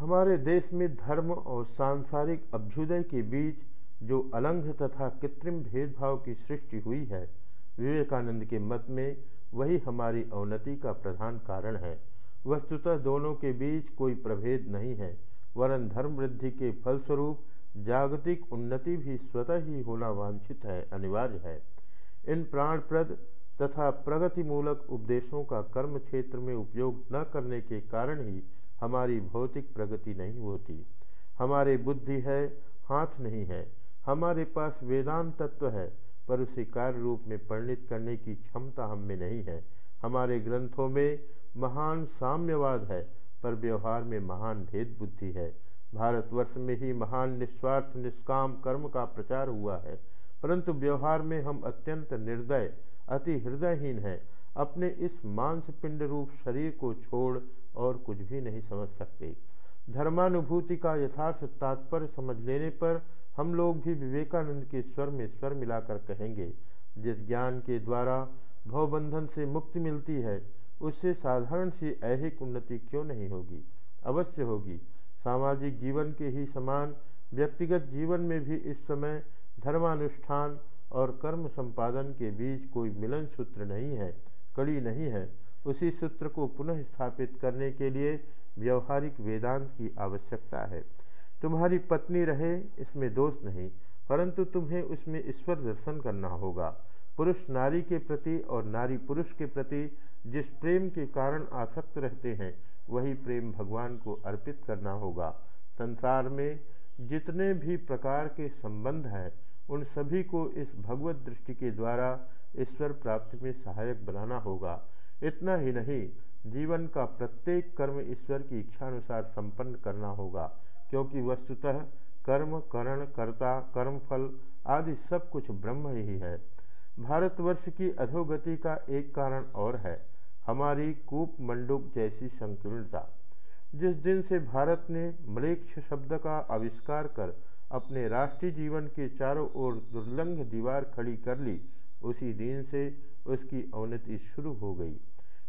हमारे देश में धर्म और सांसारिक अभ्युदय के बीच जो अलंघ तथा कृत्रिम भेदभाव की सृष्टि हुई है, विवेकानंद के मत में वही हमारी अवनति का प्रधान कारण है। वस्तुतः दोनों के बीच कोई प्रभेद नहीं है, वरन धर्म वृद्धि के फलस्वरूप जागतिक उन्नति भी स्वतः ही होना वांछित है, अनिवार्य है। इन प्राणप्रद तथा प्रगतिमूलक उपदेशों का कर्म क्षेत्र में उपयोग न करने के कारण ही हमारी भौतिक प्रगति नहीं होती। हमारे बुद्धि है, हाथ नहीं है। हमारे पास वेदांत तत्व है, पर उसे कार्य रूप में परिणित करने की क्षमता हम में नहीं है। हमारे ग्रंथों में महान साम्यवाद है, पर व्यवहार में महान भेद बुद्धि है। भारतवर्ष में ही महान निस्वार्थ, निष्काम कर्म का प्रचार हुआ है, परंतु व्यवहार में हम अत्यंत निर्दय, अति हृदयहीन हैं। अपने इस मांस पिंड रूप शरीर को छोड़ और कुछ भी नहीं समझ सकते। धर्मानुभूति का यथार्थ तात्पर्य समझ लेने पर हम लोग भी विवेकानंद के स्वर में स्वर मिलाकर कहेंगे, जिस ज्ञान के द्वारा भवबंधन से मुक्ति मिलती है, उससे साधारण सी ऐहिक उन्नति क्यों नहीं होगी? अवश्य होगी। सामाजिक जीवन के ही समान व्यक्तिगत जीवन में भी इस समय धर्मानुष्ठान और कर्म संपादन के बीच कोई मिलन सूत्र नहीं है। कड़ी नहीं है। उसी सूत्र को पुनः स्थापित करने के लिए व्यवहारिक वेदांत की आवश्यकता है। तुम्हारी पत्नी रहे, इसमें दोष नहीं, परंतु तुम्हें उसमें ईश्वर दर्शन करना होगा। पुरुष नारी के प्रति और नारी पुरुष के प्रति जिस प्रेम के कारण आसक्त रहते हैं, वही प्रेम भगवान को अर्पित करना होगा। संसार में जितने भी प्रकार के संबंध हैं उन सभी को इस भगवत दृष्टि के द्वारा ईश्वर प्राप्ति में सहायक बनाना होगा। इतना ही नहीं, जीवन का प्रत्येक कर्म ईश्वर की इच्छानुसार संपन्न करना होगा, क्योंकि वस्तुतः कर्म, करण, कर्ता, कर्मफल आदि सब कुछ ब्रह्म ही है। भारतवर्ष की अधोगति का एक कारण और है, हमारी कूप मंडुक जैसी संकीर्णता। जिस दिन से भारत ने मलेक्ष शब्द का आविष्कार कर अपने राष्ट्रीय जीवन के चारों ओर दुर्लंघ दीवार खड़ी कर ली। उसी दिन से उसकी अवनति शुरू हो गई।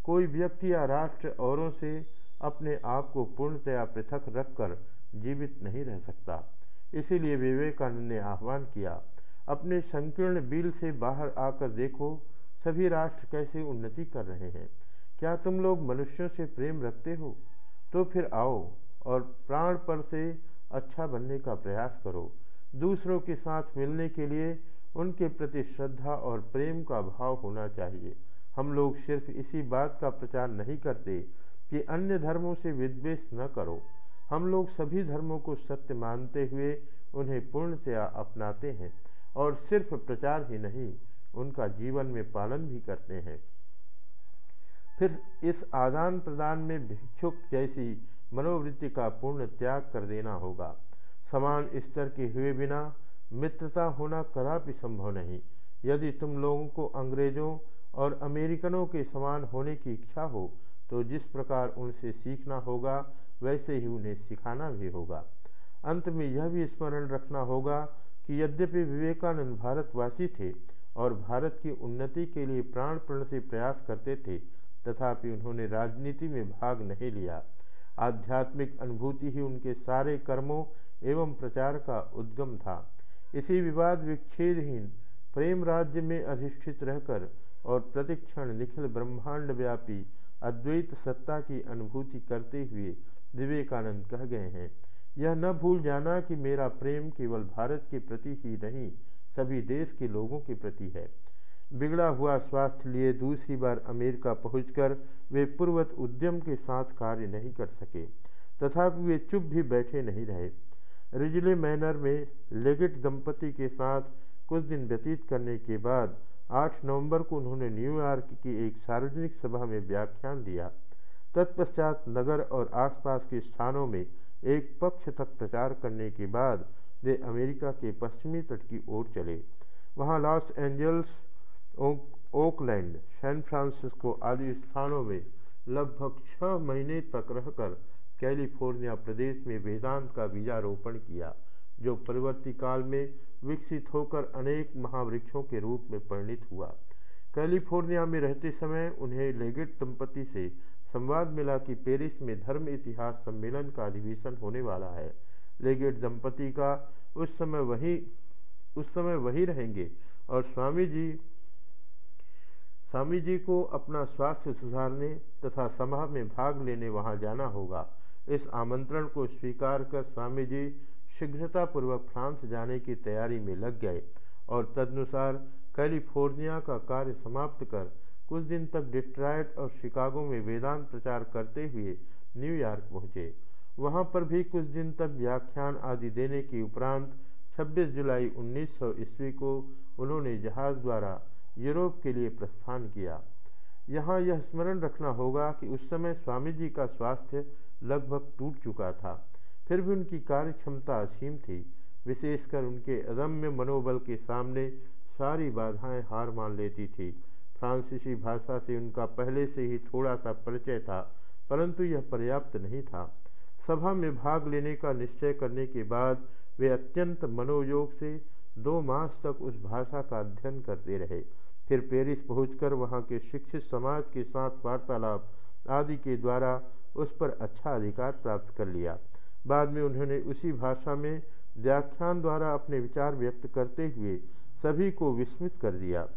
कोई व्यक्ति या राष्ट्र औरों से अपने आप को पूर्णतया पृथक रखकर जीवित नहीं रह सकता। इसीलिए विवेकानंद ने आह्वान किया, अपने संकीर्ण बिल से बाहर आकर देखो, सभी राष्ट्र कैसे उन्नति कर रहे हैं। क्या तुम लोग मनुष्यों से प्रेम रखते हो? तो फिर आओ और प्राण पर से अच्छा बनने का प्रयास करो। दूसरों के साथ मिलने के लिए उनके प्रति श्रद्धा और प्रेम का भाव होना चाहिए। हम लोग सिर्फ़ इसी बात का प्रचार नहीं करते कि अन्य धर्मों से विद्वेष न करो। हम लोग सभी धर्मों को सत्य मानते हुए उन्हें पूर्णतया अपनाते हैं और सिर्फ़ प्रचार ही नहीं, उनका जीवन में पालन भी करते हैं। फिर इस आदान प्रदान में भिक्षुक जैसी मनोवृत्ति का पूर्ण त्याग कर देना होगा। समान स्तर के हुए बिना मित्रता होना कदापि संभव नहीं। यदि तुम लोगों को अंग्रेज़ों और अमेरिकनों के समान होने की इच्छा हो तो जिस प्रकार उनसे सीखना होगा, वैसे ही उन्हें सिखाना भी होगा। अंत में यह भी स्मरण रखना होगा कि यद्यपि विवेकानंद भारतवासी थे और भारत की उन्नति के लिए प्राण प्रण से प्रयास करते थे, तथापि उन्होंने राजनीति में भाग नहीं लिया। आध्यात्मिक अनुभूति ही उनके सारे कर्मों एवं प्रचार का उद्गम था। इसी विवाद विच्छेदहीन प्रेम राज्य में अधिष्ठित रहकर और प्रतिक्षण निखिल ब्रह्मांड व्यापी अद्वैत सत्ता की अनुभूति करते हुए विवेकानंद कह गए हैं, यह न भूल जाना कि मेरा प्रेम केवल भारत के प्रति ही नहीं, सभी देश के लोगों के प्रति है। बिगड़ा हुआ स्वास्थ्य लिए दूसरी बार अमेरिका पहुंचकर वे पूर्वत उद्यम के साथ कार्य नहीं कर सके, तथापि वे चुप भी बैठे नहीं रहे। रिजले मैनर में लेगेट दंपति के साथ कुछ दिन व्यतीत करने के बाद 8 नवंबर को उन्होंने न्यूयॉर्क की एक सार्वजनिक सभा में व्याख्यान दिया। तत्पश्चात नगर और आसपास के स्थानों में एक पक्ष तक प्रचार करने के बाद वे अमेरिका के पश्चिमी तट की ओर चले। वहाँ Los Angeles Oakland, San Francisco आदि स्थानों में लगभग छः महीने तक रहकर कैलिफ़ोर्निया प्रदेश में वेदांत का बीजारोपण किया, जो परिवर्ती काल में विकसित होकर अनेक महावृक्षों के रूप में परिणित हुआ। कैलिफ़ोर्निया में रहते समय उन्हें लेगेट दंपति से संवाद मिला कि पेरिस में धर्म इतिहास सम्मेलन का अधिवेशन होने वाला है। लेगेट दंपति का उस समय वही, उस समय वही रहेंगे और स्वामी जी स्वामी जी को अपना स्वास्थ्य सुधारने तथा सभा में भाग लेने वहाँ जाना होगा। इस आमंत्रण को स्वीकार कर स्वामी जी शीघ्रतापूर्वक फ्रांस जाने की तैयारी में लग गए और तदनुसार कैलिफ़ोर्निया का कार्य समाप्त कर कुछ दिन तक डिट्रायट और शिकागो में वेदांत प्रचार करते हुए न्यूयॉर्क पहुँचे। वहाँ पर भी कुछ दिन तक व्याख्यान आदि देने के उपरांत 26 जुलाई 1900 ईस्वी को उन्होंने जहाज़ द्वारा यूरोप के लिए प्रस्थान किया। यहाँ यह स्मरण रखना होगा कि उस समय स्वामी जी का स्वास्थ्य लगभग टूट चुका था। फिर भी उनकी कार्य क्षमता असीम थी। विशेषकर उनके अदम्य मनोबल के सामने सारी बाधाएँ हार मान लेती थी। फ्रांसीसी भाषा से उनका पहले से ही थोड़ा सा परिचय था, परंतु यह पर्याप्त नहीं था। सभा में भाग लेने का निश्चय करने के बाद वे अत्यंत मनोयोग से दो मास तक उस भाषा का अध्ययन करते रहे। फिर पेरिस पहुंचकर वहाँ के शिक्षित समाज के साथ वार्तालाप आदि के द्वारा उस पर अच्छा अधिकार प्राप्त कर लिया। बाद में उन्होंने उसी भाषा में व्याख्यान द्वारा अपने विचार व्यक्त करते हुए सभी को विस्मित कर दिया।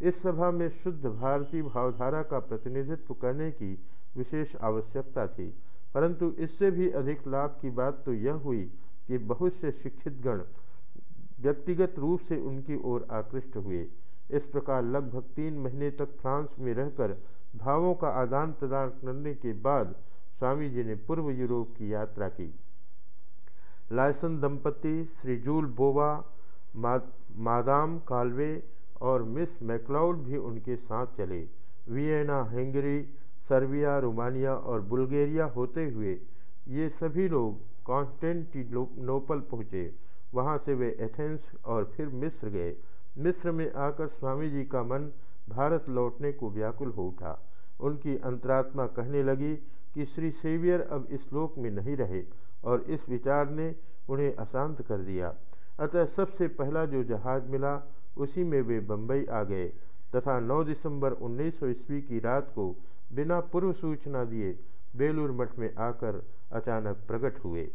इस सभा में शुद्ध भारतीय भावधारा का प्रतिनिधित्व करने की विशेष आवश्यकता थी। परंतु इससे भी अधिक लाभ की बात तो यह हुई कि बहुत से शिक्षित गण व्यक्तिगत रूप से उनकी ओर आकृष्ट हुए। इस प्रकार लगभग तीन महीने तक फ्रांस में रहकर भावों का आदान प्रदान करने के बाद स्वामी जी ने पूर्व यूरोप की यात्रा की। लायसन दंपति श्री जूल बोवा मा, मादाम कालवे और मिस मैकलाउड भी उनके साथ चले। वियना हंगरी सर्बिया रोमानिया और बुल्गेरिया होते हुए ये सभी लोग कॉन्स्टेंटिनोपल पहुँचे। वहाँ से वे एथेंस और फिर मिस्र गए। मिस्र में आकर स्वामी जी का मन भारत लौटने को व्याकुल हो उठा। उनकी अंतरात्मा कहने लगी कि श्री सेवियर अब इस लोक में नहीं रहे और इस विचार ने उन्हें अशांत कर दिया। अतः सबसे पहला जो जहाज़ मिला, उसी में वे बम्बई आ गए तथा 9 दिसंबर उन्नीस सौ ईस्वी की रात को बिना पूर्व सूचना दिए बेलूर मठ में आकर अचानक प्रकट हुए।